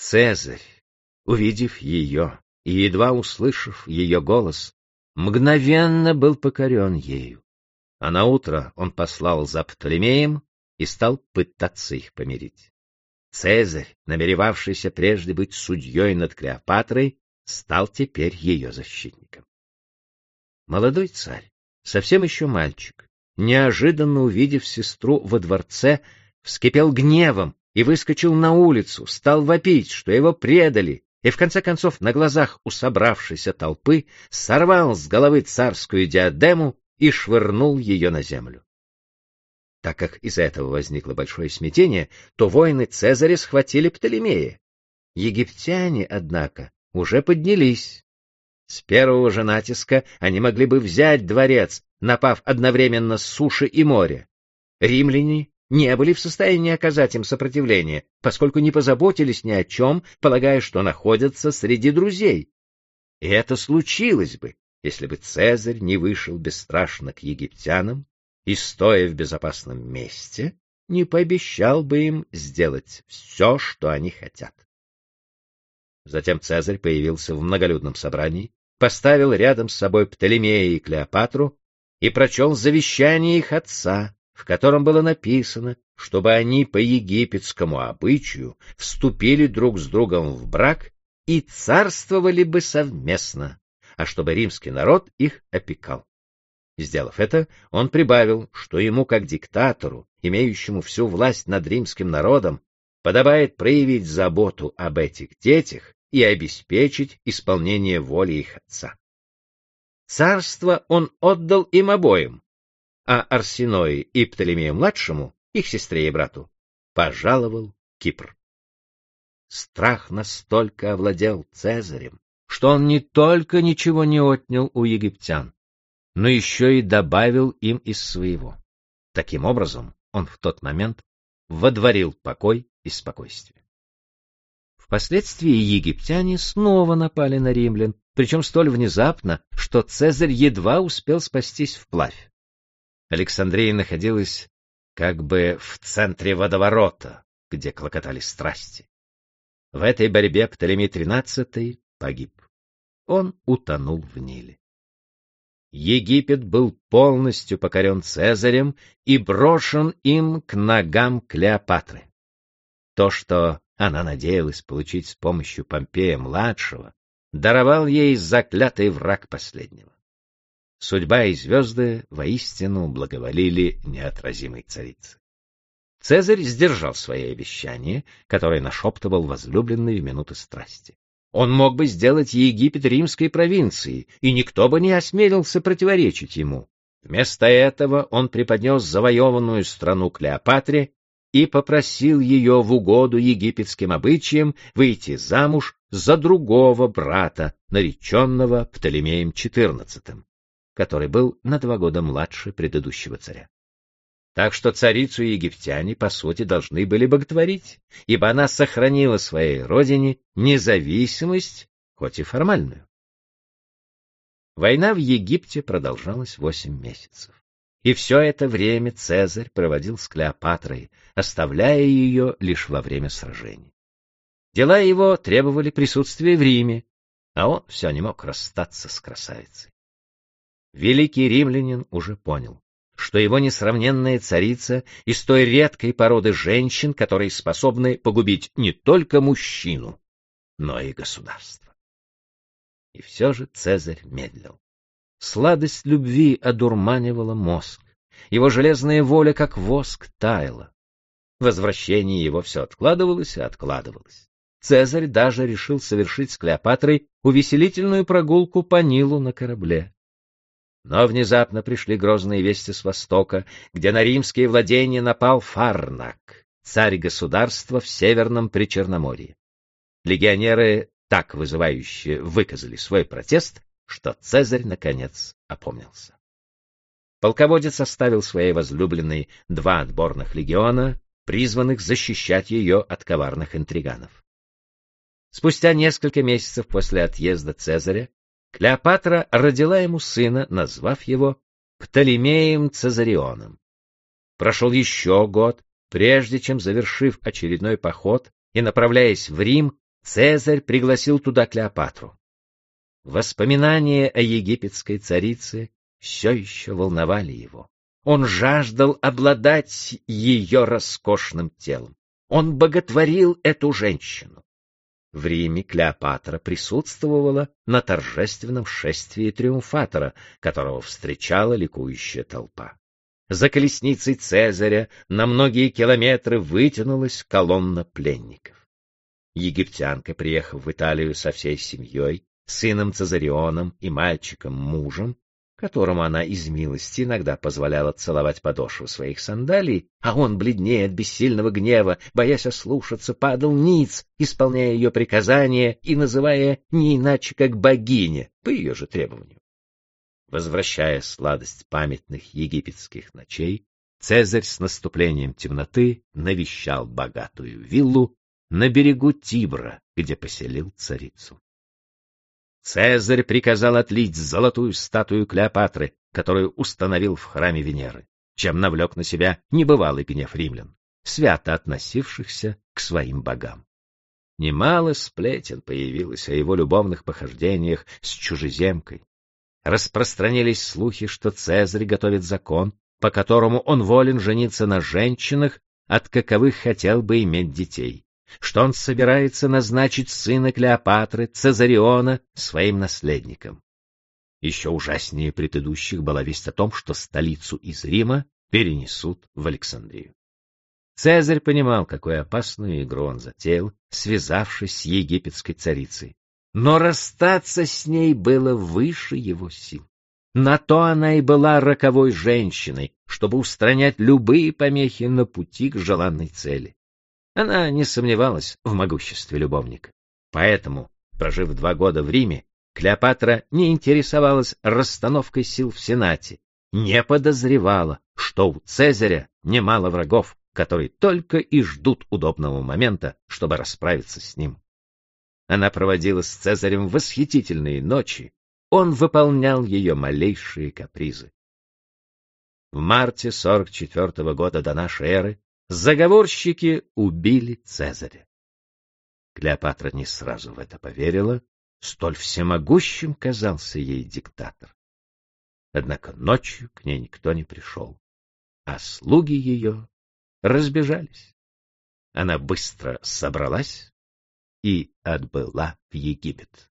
Цезарь, увидев ее и едва услышав ее голос, мгновенно был покорен ею. А на утро он послал за Птолемеем и стал пытаться их помирить. Цезарь, намеревавшийся прежде быть судьей над Клеопатрой, стал теперь ее защитником. Молодой царь, совсем еще мальчик, неожиданно увидев сестру во дворце, вскипел гневом и выскочил на улицу, стал вопить, что его предали, и в конце концов на глазах у собравшейся толпы сорвал с головы царскую диадему и швырнул ее на землю. Так как из-за этого возникло большое смятение, то воины Цезаря схватили Птолемея. Египтяне, однако, уже поднялись. С первого же натиска они могли бы взять дворец, напав одновременно с суши и моря. Римляне не были в состоянии оказать им сопротивление, поскольку не позаботились ни о чем, полагая, что находятся среди друзей. И это случилось бы, если бы Цезарь не вышел бесстрашно к египтянам и, стоя в безопасном месте, не пообещал бы им сделать все, что они хотят. Затем Цезарь появился в многолюдном собрании, поставил рядом с собой Птолемея и Клеопатру и прочел завещание их отца, в котором было написано, чтобы они по египетскому обычаю вступили друг с другом в брак и царствовали бы совместно, а чтобы римский народ их опекал. Сделав это, он прибавил, что ему, как диктатору, имеющему всю власть над римским народом, подобает проявить заботу об этих детях и обеспечить исполнение воли их отца. Царство он отдал им обоим, а Арсеной и Птолемею-младшему, их сестре и брату, пожаловал Кипр. Страх настолько овладел Цезарем, что он не только ничего не отнял у египтян, но еще и добавил им из своего. Таким образом, он в тот момент водворил покой и спокойствие. Впоследствии египтяне снова напали на римлян, причем столь внезапно, что Цезарь едва успел спастись вплавь. Александрия находилась как бы в центре водоворота, где клокотали страсти. В этой борьбе Птолемей XIII погиб. Он утонул в Ниле. Египет был полностью покорен Цезарем и брошен им к ногам Клеопатры. То, что она надеялась получить с помощью Помпея-младшего, даровал ей заклятый враг последнего. Судьба и звезды воистину благоволили неотразимой царице. Цезарь сдержал свои обещания, которые нашептывал возлюбленный в минуты страсти. Он мог бы сделать Египет римской провинцией, и никто бы не осмелился противоречить ему. Вместо этого он преподнес завоеванную страну Клеопатре и попросил ее в угоду египетским обычаям выйти замуж за другого брата, нареченного Птолемеем XIV, который был на два года младше предыдущего царя. Так что царицу египтяне, по сути, должны были боготворить, ибо она сохранила своей родине независимость, хоть и формальную. Война в Египте продолжалась восемь месяцев. И все это время Цезарь проводил с Клеопатрой, оставляя ее лишь во время сражений. Дела его требовали присутствия в Риме, а он все не мог расстаться с красавицей. Великий римлянин уже понял, что его несравненная царица из той редкой породы женщин, которые способны погубить не только мужчину, но и государство. И все же Цезарь медлил. Сладость любви одурманивала мозг. Его железная воля, как воск, таяла. Возвращение его все откладывалось и откладывалось. Цезарь даже решил совершить с Клеопатрой увеселительную прогулку по Нилу на корабле. Но внезапно пришли грозные вести с Востока, где на римские владения напал Фарнак, царь государства в Северном Причерноморье. Легионеры так вызывающе выказали свой протест, что Цезарь, наконец, опомнился. Полководец оставил своей возлюбленной два отборных легиона, призванных защищать ее от коварных интриганов. Спустя несколько месяцев после отъезда Цезаря Клеопатра родила ему сына, назвав его Птолемеем Цезарионом. Прошел еще год, прежде чем, завершив очередной поход и направляясь в Рим, Цезарь пригласил туда Клеопатру. Воспоминания о египетской царице все еще волновали его. Он жаждал обладать ее роскошным телом. Он боготворил эту женщину. В Риме Клеопатра присутствовала на торжественном шествии триумфатора, которого встречала ликующая толпа. За колесницей Цезаря на многие километры вытянулась колонна пленников. Египтянка, приехав в Италию со всей семьей, сыном Цезарионом и мальчиком-мужем, которому она из милости иногда позволяла целовать подошву своих сандалий, а он, бледнее от бессильного гнева, боясь ослушаться, падал ниц, исполняя ее приказания и называя не иначе, как богиня, по ее же требованию. Возвращая сладость памятных египетских ночей, Цезарь с наступлением темноты навещал богатую виллу на берегу Тибра, где поселил царицу. Цезарь приказал отлить золотую статую Клеопатры, которую установил в храме Венеры, чем навлек на себя небывалый гнев римлян, свято относившихся к своим богам. Немало сплетен появилось о его любовных похождениях с чужеземкой. Распространились слухи, что Цезарь готовит закон, по которому он волен жениться на женщинах, от каковых хотел бы иметь детей что он собирается назначить сына Клеопатры, Цезариона, своим наследником. Еще ужаснее предыдущих была весть о том, что столицу из Рима перенесут в Александрию. Цезарь понимал, какую опасную игру он затеял, связавшись с египетской царицей. Но расстаться с ней было выше его сил. На то она и была роковой женщиной, чтобы устранять любые помехи на пути к желанной цели. Она не сомневалась в могуществе любовника. Поэтому, прожив два года в Риме, Клеопатра не интересовалась расстановкой сил в Сенате, не подозревала, что у Цезаря немало врагов, которые только и ждут удобного момента, чтобы расправиться с ним. Она проводила с Цезарем восхитительные ночи, он выполнял ее малейшие капризы. В марте 44 -го года до нашей эры Заговорщики убили Цезаря. Клеопатра не сразу в это поверила, столь всемогущим казался ей диктатор. Однако ночью к ней никто не пришел, а слуги ее разбежались. Она быстро собралась и отбыла в Египет.